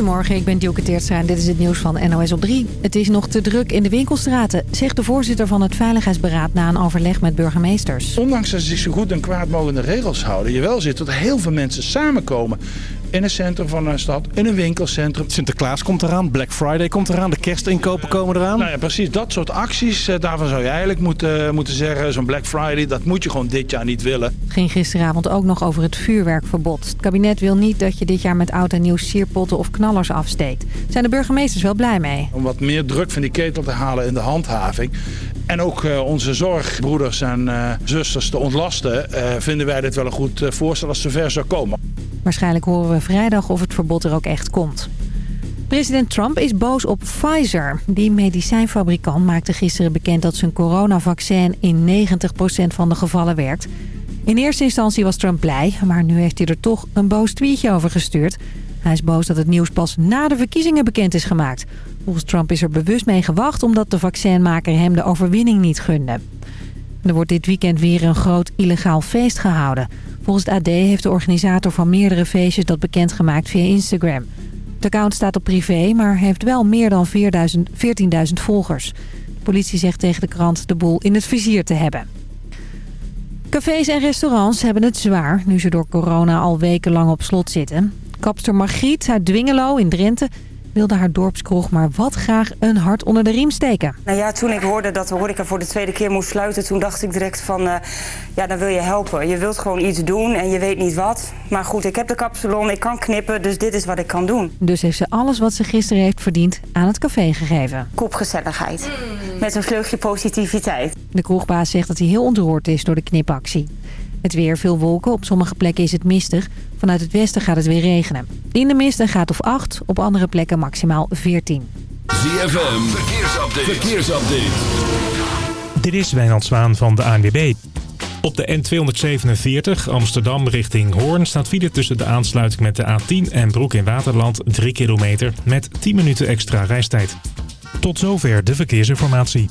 Goedemorgen, ik ben Dielke Teertstra en dit is het nieuws van NOS op 3. Het is nog te druk in de winkelstraten, zegt de voorzitter van het Veiligheidsberaad na een overleg met burgemeesters. Ondanks dat ze zich zo goed en kwaad mogelijk de regels houden, je wel ziet dat heel veel mensen samenkomen in het centrum van een stad, in een winkelcentrum. Sinterklaas komt eraan, Black Friday komt eraan, de kerstinkopen komen eraan. Nou ja, precies dat soort acties, eh, daarvan zou je eigenlijk moeten, moeten zeggen, zo'n Black Friday, dat moet je gewoon dit jaar niet willen. Het ging gisteravond ook nog over het vuurwerkverbod. Het kabinet wil niet dat je dit jaar met oud en nieuw sierpotten of knallers afsteekt. Zijn de burgemeesters wel blij mee? Om wat meer druk van die ketel te halen in de handhaving. En ook uh, onze zorgbroeders en zusters te ontlasten, vinden wij dit wel een goed voorstel als het zover zou komen. Waarschijnlijk horen we vrijdag of het verbod er ook echt komt. President Trump is boos op Pfizer. Die medicijnfabrikant maakte gisteren bekend dat zijn coronavaccin in 90% van de gevallen werkt. In eerste instantie was Trump blij, maar nu heeft hij er toch een boos tweetje over gestuurd. Hij is boos dat het nieuws pas na de verkiezingen bekend is gemaakt. Volgens Trump is er bewust mee gewacht omdat de vaccinmaker hem de overwinning niet gunde. Er wordt dit weekend weer een groot illegaal feest gehouden. Volgens het AD heeft de organisator van meerdere feestjes dat bekendgemaakt via Instagram. Het account staat op privé, maar heeft wel meer dan 14.000 volgers. De politie zegt tegen de krant de boel in het vizier te hebben. Cafés en restaurants hebben het zwaar, nu ze door corona al wekenlang op slot zitten. Kapster Margriet uit Dwingelo in Drenthe wilde haar dorpskroeg maar wat graag een hart onder de riem steken. Nou ja, toen ik hoorde dat de horeca voor de tweede keer moest sluiten... toen dacht ik direct van, uh, ja, dan wil je helpen. Je wilt gewoon iets doen en je weet niet wat. Maar goed, ik heb de kapsalon, ik kan knippen, dus dit is wat ik kan doen. Dus heeft ze alles wat ze gisteren heeft verdiend aan het café gegeven. Kopgezelligheid, met een vleugje positiviteit. De kroegbaas zegt dat hij heel ontroerd is door de knipactie. Het weer, veel wolken. Op sommige plekken is het mistig. Vanuit het westen gaat het weer regenen. In de mist een graad of 8. Op andere plekken maximaal 14. ZFM, verkeersupdate. verkeersupdate. Dit is Wijnand Zwaan van de ANWB. Op de N247 Amsterdam richting Hoorn staat file tussen de aansluiting met de A10 en Broek in Waterland 3 kilometer met 10 minuten extra reistijd. Tot zover de verkeersinformatie.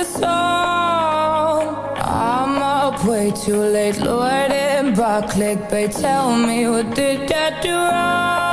this all. I'm up way too late, Lord and by clickbait Tell me what did I do wrong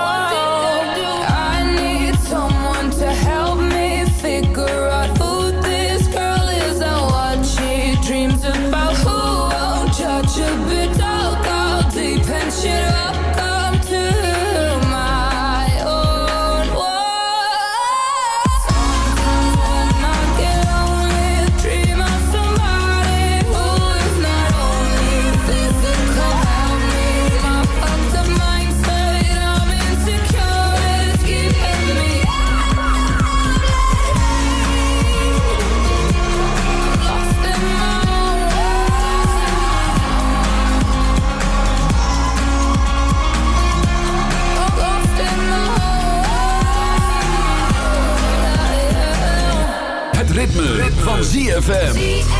ZFM.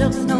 don't know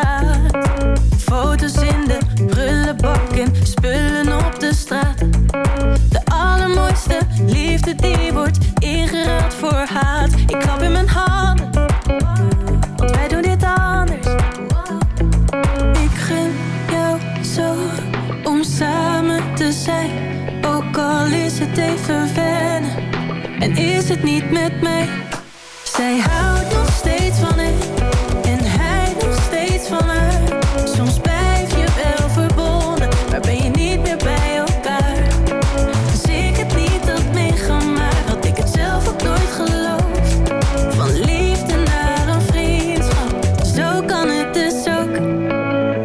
niet met mij. Zij houdt nog steeds van hem en hij nog steeds van haar. Soms blijf je wel verbonden, maar ben je niet meer bij elkaar. Als ik het niet had meegemaakt, had ik het zelf ook nooit geloofd. Van liefde naar een vriendschap, zo kan het dus ook.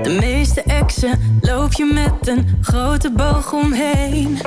De meeste exen loop je met een grote boog omheen.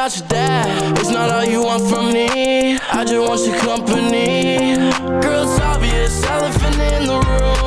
not your dad. It's not all you want from me. I just want your company. Girl, it's obvious, elephant in the room.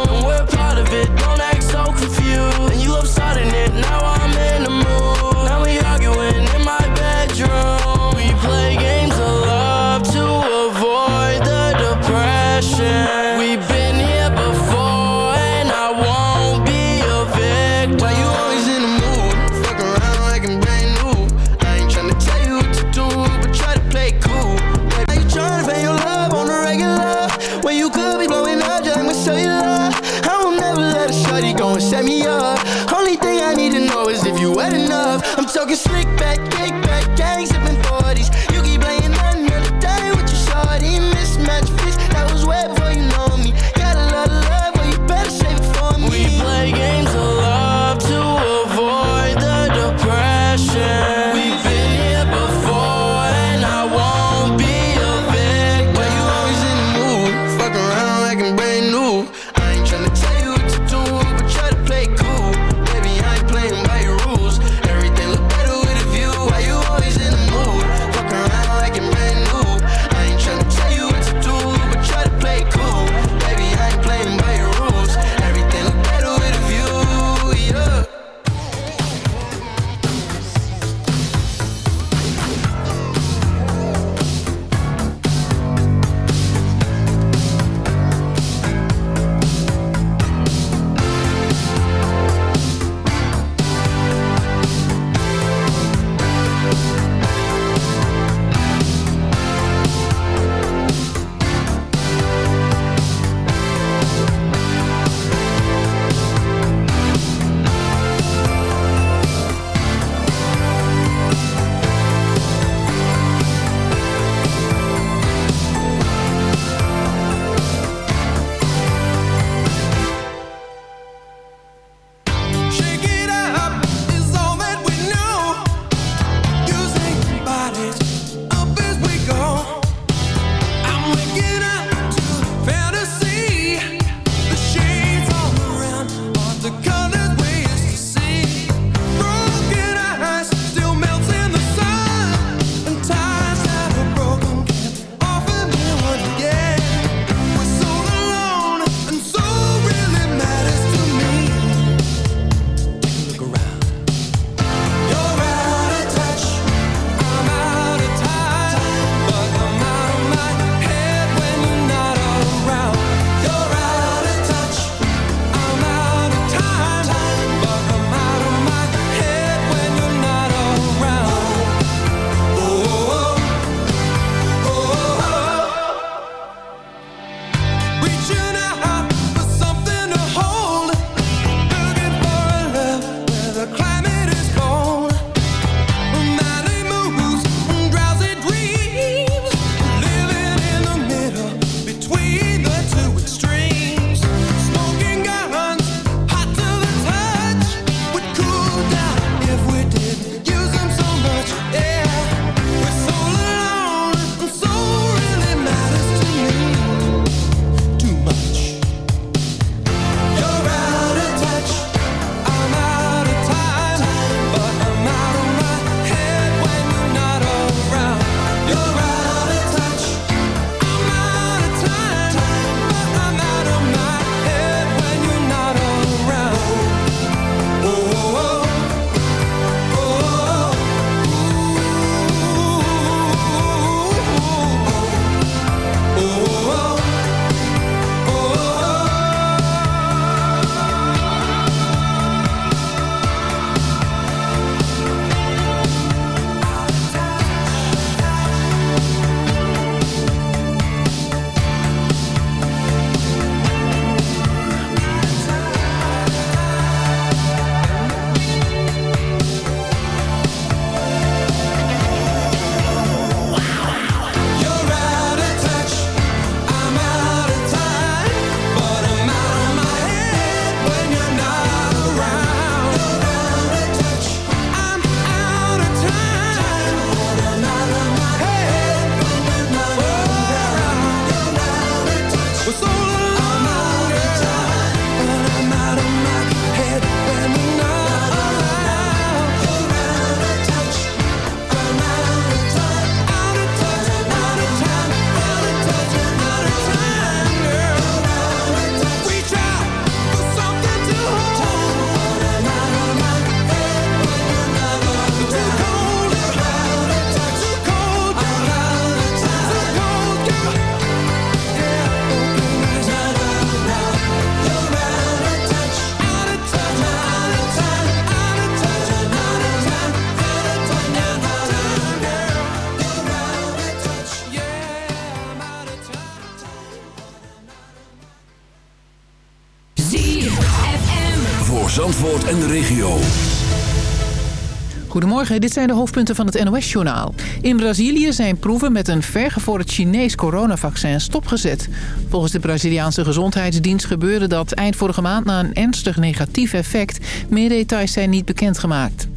Goedemorgen, dit zijn de hoofdpunten van het NOS-journaal. In Brazilië zijn proeven met een vergevorderd Chinees coronavaccin stopgezet. Volgens de Braziliaanse gezondheidsdienst gebeurde dat eind vorige maand na een ernstig negatief effect. Meer details zijn niet bekendgemaakt.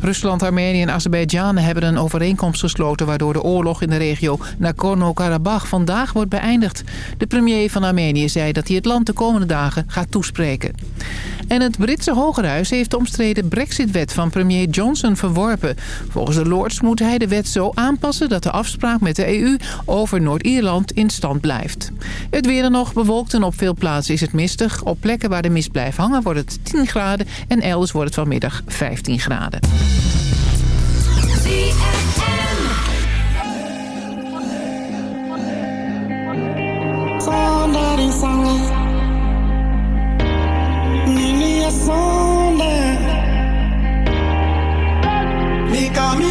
Rusland, Armenië en Azerbeidzjan hebben een overeenkomst gesloten... waardoor de oorlog in de regio Nagorno-Karabakh vandaag wordt beëindigd. De premier van Armenië zei dat hij het land de komende dagen gaat toespreken. En het Britse Hogerhuis heeft de omstreden brexit-wet van premier Johnson verworpen. Volgens de Lords moet hij de wet zo aanpassen... dat de afspraak met de EU over Noord-Ierland in stand blijft. Het weer dan nog bewolkt en op veel plaatsen is het mistig. Op plekken waar de mist blijft hangen wordt het 10 graden... en elders wordt het vanmiddag 15 graden. Nini a sonde. Mika mi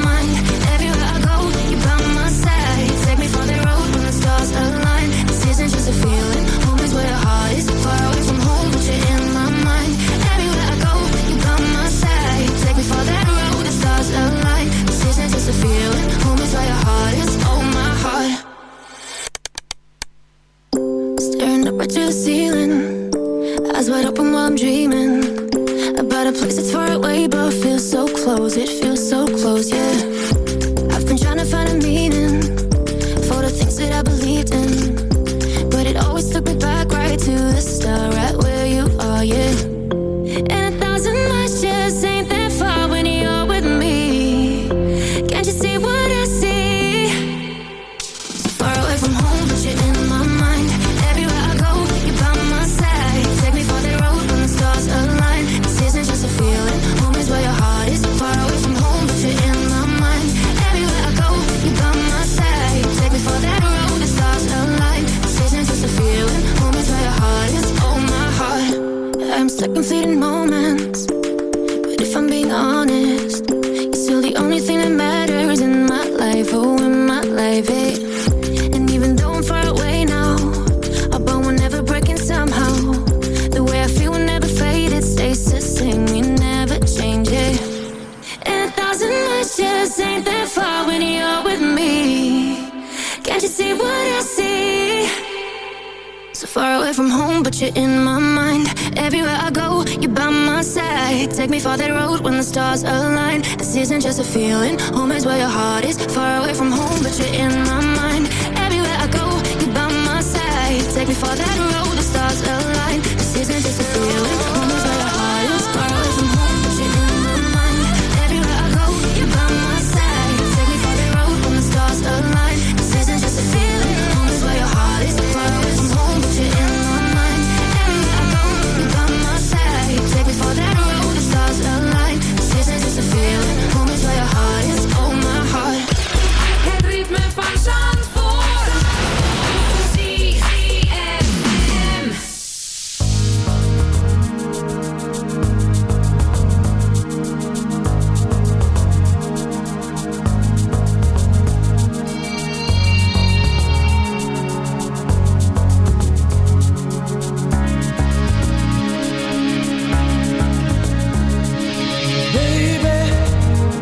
the feeling. Home is where your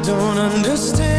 don't understand.